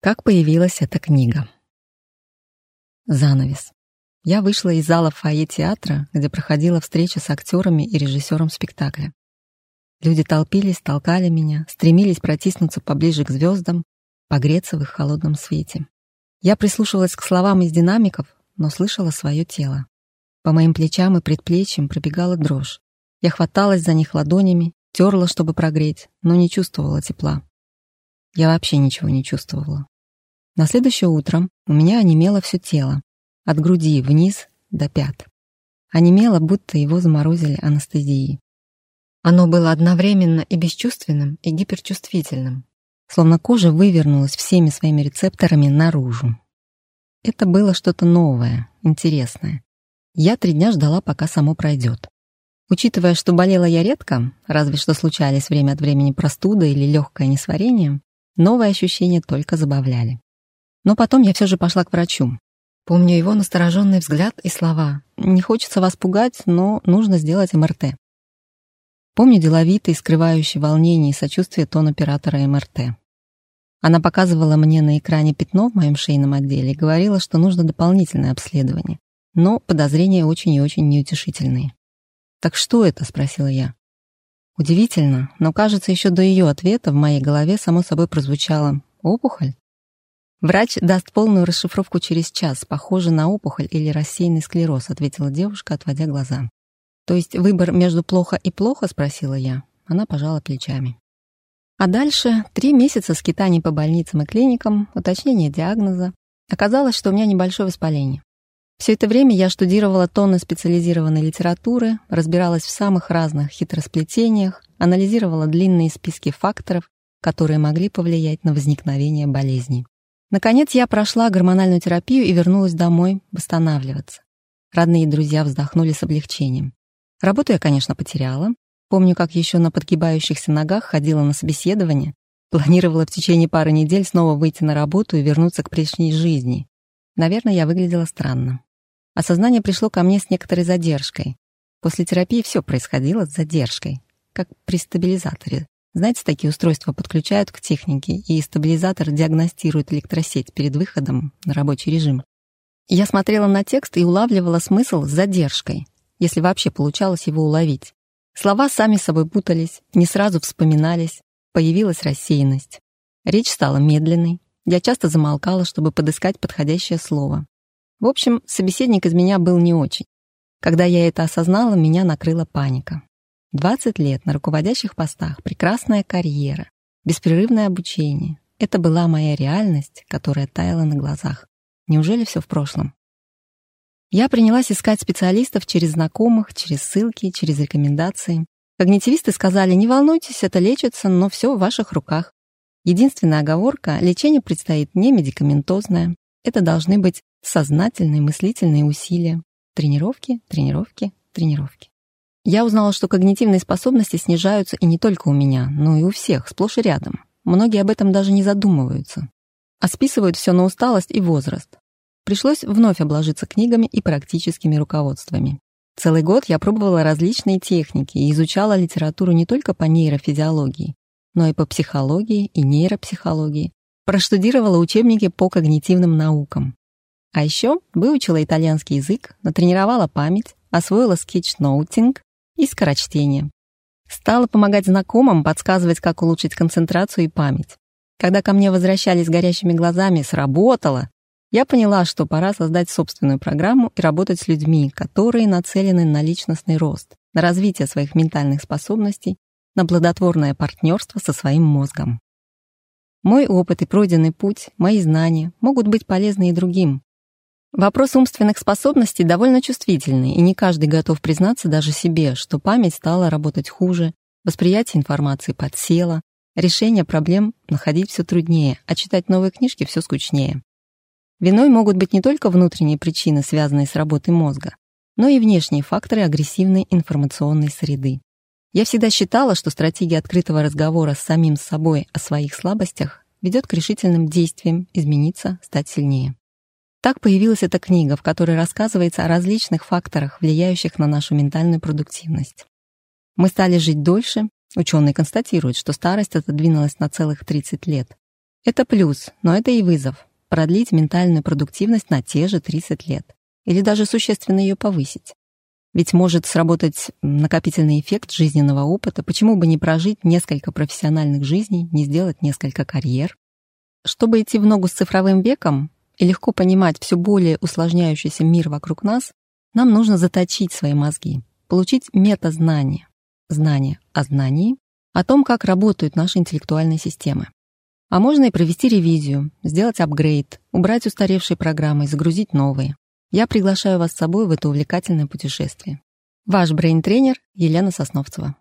Как появилась эта книга? Занавес. Я вышла из зала фойе театра, где проходила встреча с актерами и режиссером спектакля. Люди толпились, толкали меня, стремились протиснуться поближе к звездам, погреться в их холодном свете. Я прислушивалась к словам из динамиков, но слышала свое тело. По моим плечам и предплечьям пробегала дрожь. Я хваталась за них ладонями, терла, чтобы прогреть, но не чувствовала тепла. Я вообще ничего не чувствовала. На следующее утро у меня онемело все тело, от груди вниз до пят. Онемело, будто его заморозили анестезией. Оно было одновременно и бесчувственным, и гиперчувствительным, словно кожа вывернулась всеми своими рецепторами наружу. Это было что-то новое, интересное. Я три дня ждала, пока само пройдет. Учитывая, что болела я редко, разве что случались время от времени простуда или легкое несварение, новые ощущения только забавляли. Но потом я все же пошла к врачу. Помню его настороженный взгляд и слова. «Не хочется вас пугать, но нужно сделать МРТ». Помню деловитый, скрывающий волнение и сочувствие тон оператора МРТ. Она показывала мне на экране пятно в моем шейном отделе и говорила, что нужно дополнительное обследование. Но подозрения очень и очень неутешительные. «Так что это?» — спросила я. Удивительно, но, кажется, еще до ее ответа в моей голове само собой прозвучало «опухоль». «Врач даст полную расшифровку через час, похоже на опухоль или рассеянный склероз», ответила девушка, отводя глаза. «То есть выбор между плохо и плохо?» — спросила я. Она пожала плечами. А дальше три месяца скитаний по больницам и клиникам, уточнение диагноза. Оказалось, что у меня небольшое воспаление. Все это время я штудировала тонны специализированной литературы, разбиралась в самых разных хитросплетениях, анализировала длинные списки факторов, которые могли повлиять на возникновение болезни. Наконец я прошла гормональную терапию и вернулась домой восстанавливаться. Родные и друзья вздохнули с облегчением. Работу я, конечно, потеряла. Помню, как еще на подгибающихся ногах ходила на собеседование, планировала в течение пары недель снова выйти на работу и вернуться к прежней жизни. Наверное, я выглядела странно. Осознание пришло ко мне с некоторой задержкой. После терапии все происходило с задержкой, как при стабилизаторе. Знаете, такие устройства подключают к технике, и стабилизатор диагностирует электросеть перед выходом на рабочий режим. Я смотрела на текст и улавливала смысл с задержкой, если вообще получалось его уловить. Слова сами собой путались, не сразу вспоминались, появилась рассеянность. Речь стала медленной, я часто замолкала, чтобы подыскать подходящее слово. В общем, собеседник из меня был не очень. Когда я это осознала, меня накрыла паника. 20 лет на руководящих постах, прекрасная карьера, беспрерывное обучение. Это была моя реальность, которая таяла на глазах. Неужели все в прошлом? Я принялась искать специалистов через знакомых, через ссылки, через рекомендации. Когнитивисты сказали, не волнуйтесь, это лечится, но все в ваших руках. Единственная оговорка – лечение предстоит не медикаментозное. Это должны быть сознательные мыслительные усилия. Тренировки, тренировки, тренировки. Я узнала, что когнитивные способности снижаются и не только у меня, но и у всех, сплошь и рядом. Многие об этом даже не задумываются. А списывают все на усталость и возраст. Пришлось вновь обложиться книгами и практическими руководствами. Целый год я пробовала различные техники и изучала литературу не только по нейрофизиологии, но и по психологии и нейропсихологии. Проштудировала учебники по когнитивным наукам. А еще выучила итальянский язык, натренировала память, освоила скетчноутинг и скорочтение. Стала помогать знакомым, подсказывать, как улучшить концентрацию и память. Когда ко мне возвращались с горящими глазами «сработало», я поняла, что пора создать собственную программу и работать с людьми, которые нацелены на личностный рост, на развитие своих ментальных способностей, на плодотворное партнерство со своим мозгом. Мой опыт и пройденный путь, мои знания могут быть полезны и другим, Вопрос умственных способностей довольно чувствительный, и не каждый готов признаться даже себе, что память стала работать хуже, восприятие информации подсело, решение проблем находить все труднее, а читать новые книжки все скучнее. Виной могут быть не только внутренние причины, связанные с работой мозга, но и внешние факторы агрессивной информационной среды. Я всегда считала, что стратегия открытого разговора с самим собой о своих слабостях ведет к решительным действиям измениться, стать сильнее. Так появилась эта книга, в которой рассказывается о различных факторах, влияющих на нашу ментальную продуктивность. Мы стали жить дольше, ученые констатируют, что старость отодвинулась на целых 30 лет. Это плюс, но это и вызов — продлить ментальную продуктивность на те же 30 лет. Или даже существенно ее повысить. Ведь может сработать накопительный эффект жизненного опыта, почему бы не прожить несколько профессиональных жизней, не сделать несколько карьер. Чтобы идти в ногу с цифровым веком и легко понимать все более усложняющийся мир вокруг нас, нам нужно заточить свои мозги, получить метазнание, знание о знании, о том, как работают наши интеллектуальные системы. А можно и провести ревизию, сделать апгрейд, убрать устаревшие программы и загрузить новые. Я приглашаю вас с собой в это увлекательное путешествие. Ваш брейн-тренер Елена Сосновцева.